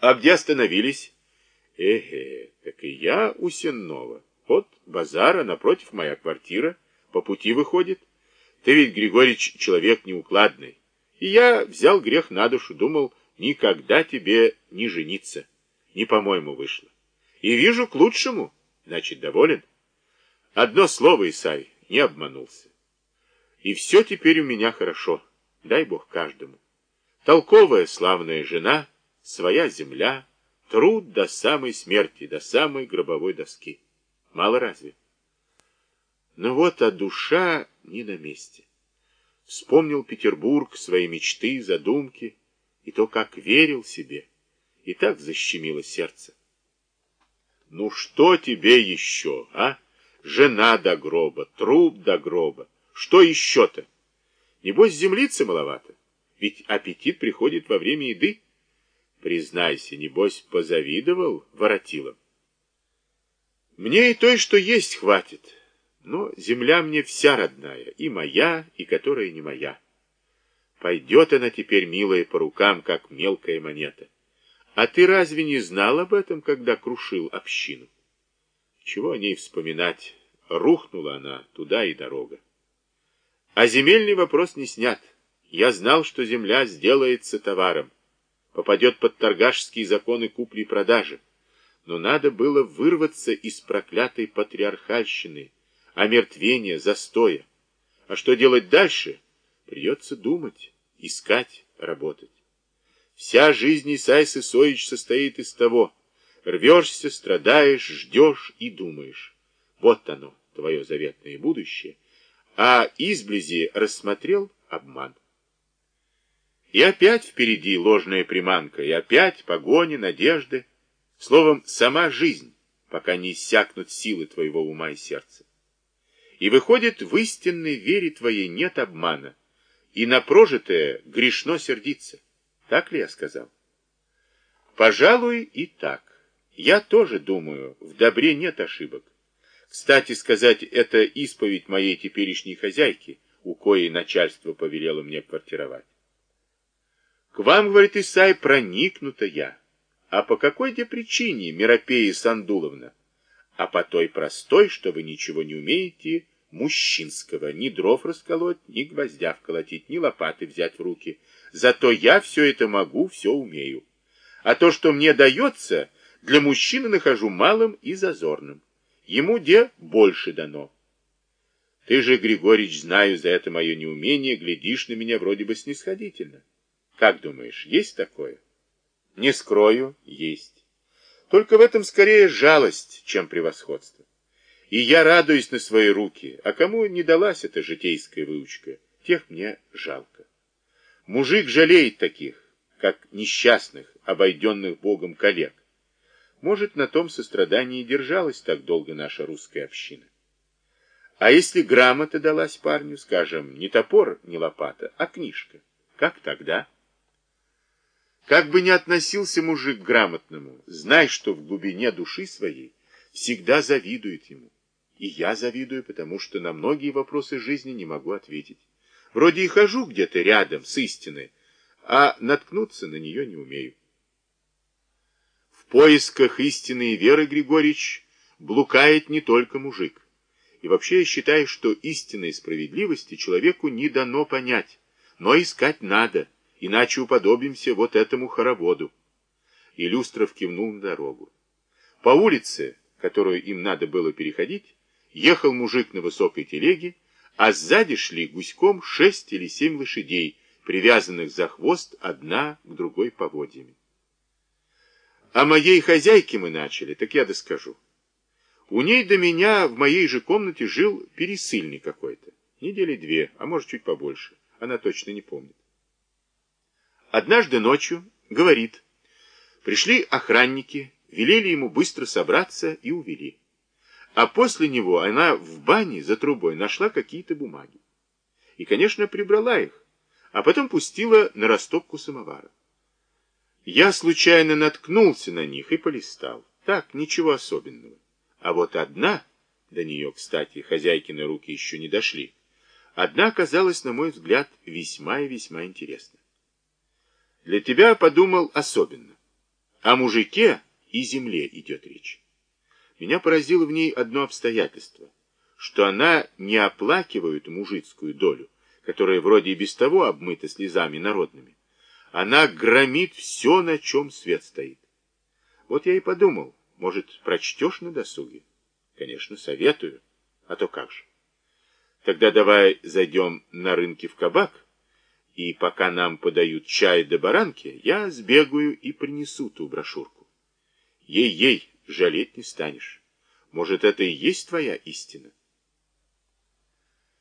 А где остановились? Эге, так и я у Сеннова. Вот базара, напротив моя квартира. По пути выходит. Ты ведь, Григорьевич, человек неукладный. И я взял грех на душу, думал, никогда тебе не жениться. Не по-моему вышло. И вижу к лучшему. Значит, доволен? Одно слово, Исай, не обманулся. И все теперь у меня хорошо. Дай Бог каждому. Толковая, славная жена, своя земля, труд до самой смерти, до самой гробовой доски. Мало разве? Но вот, а душа не на месте. Вспомнил Петербург, свои мечты, задумки, и то, как верил себе, и так защемило сердце. Ну что тебе еще, а? Жена до гроба, труп до гроба. Что еще-то? Небось, землицы маловато. Ведь аппетит приходит во время еды. Признайся, небось, позавидовал воротилам. Мне и той, что есть, хватит. Но земля мне вся родная, и моя, и которая не моя. Пойдет она теперь, милая, по рукам, как мелкая монета. А ты разве не знал об этом, когда крушил общину? Чего о ней вспоминать? Рухнула она, туда и дорога. А земельный вопрос не снят. Я знал, что земля сделается товаром, попадет под торгашские законы купли-продажи. Но надо было вырваться из проклятой патриархальщины, омертвения, застоя. А что делать дальше? Придется думать, искать, работать. Вся жизнь Исай Сысоич состоит из того. Рвешься, страдаешь, ждешь и думаешь. Вот оно, твое заветное будущее. А изблизи рассмотрел обман. И опять впереди ложная приманка, и опять погони, надежды. Словом, сама жизнь, пока не иссякнут силы твоего ума и сердца. И выходит, в истинной вере твоей нет обмана, и на прожитое грешно сердиться. Так ли я сказал? Пожалуй, и так. Я тоже думаю, в добре нет ошибок. Кстати сказать, это исповедь моей теперешней хозяйки, у коей начальство повелело мне квартировать. К вам, говорит Исай, проникнута я. А по какой-то причине, Миропея Сандуловна? А по той простой, что вы ничего не умеете мужчинского, ни дров расколоть, ни гвоздя вколотить, ни лопаты взять в руки. Зато я все это могу, все умею. А то, что мне дается, для мужчины нахожу малым и зазорным. Ему где больше дано. Ты же, Григорьевич, знаю за это мое неумение, глядишь на меня вроде бы снисходительно. Как думаешь, есть такое? Не скрою, есть. Только в этом скорее жалость, чем превосходство. И я радуюсь на свои руки, а кому не далась эта житейская выучка, тех мне жалко. Мужик жалеет таких, как несчастных, обойденных Богом коллег. Может, на том сострадании держалась так долго наша русская община. А если грамота далась парню, скажем, не топор, не лопата, а книжка, как тогда? Как бы ни относился мужик к грамотному, знай, что в глубине души своей всегда завидует ему. И я завидую, потому что на многие вопросы жизни не могу ответить. Вроде и хожу где-то рядом с истиной, а наткнуться на нее не умею. В поисках истины и веры, Григорьевич, блукает не только мужик. И вообще я считаю, что истинной справедливости человеку не дано понять, но искать надо – иначе уподобимся вот этому хороводу. И Люстров кивнул на дорогу. По улице, которую им надо было переходить, ехал мужик на высокой телеге, а сзади шли гуськом шесть или семь лошадей, привязанных за хвост одна к другой поводьями. О моей хозяйке мы начали, так я доскажу. У ней до меня в моей же комнате жил пересыльный какой-то. Недели две, а может чуть побольше. Она точно не помнит. Однажды ночью, говорит, пришли охранники, велели ему быстро собраться и увели. А после него она в бане за трубой нашла какие-то бумаги. И, конечно, прибрала их, а потом пустила на растопку самовара. Я случайно наткнулся на них и полистал. Так, ничего особенного. А вот одна, до нее, кстати, хозяйкины руки еще не дошли, одна оказалась, на мой взгляд, весьма и весьма интересна. Для тебя подумал особенно. О мужике и земле идет речь. Меня поразило в ней одно обстоятельство, что она не оплакивает мужицкую долю, которая вроде и без того обмыта слезами народными. Она громит все, на чем свет стоит. Вот я и подумал, может, прочтешь на досуге? Конечно, советую. А то как же. Тогда давай зайдем на рынке в кабак, и пока нам подают чай до баранки, я сбегаю и принесу ту брошюрку. Ей-ей, жалеть не станешь. Может, это и есть твоя истина?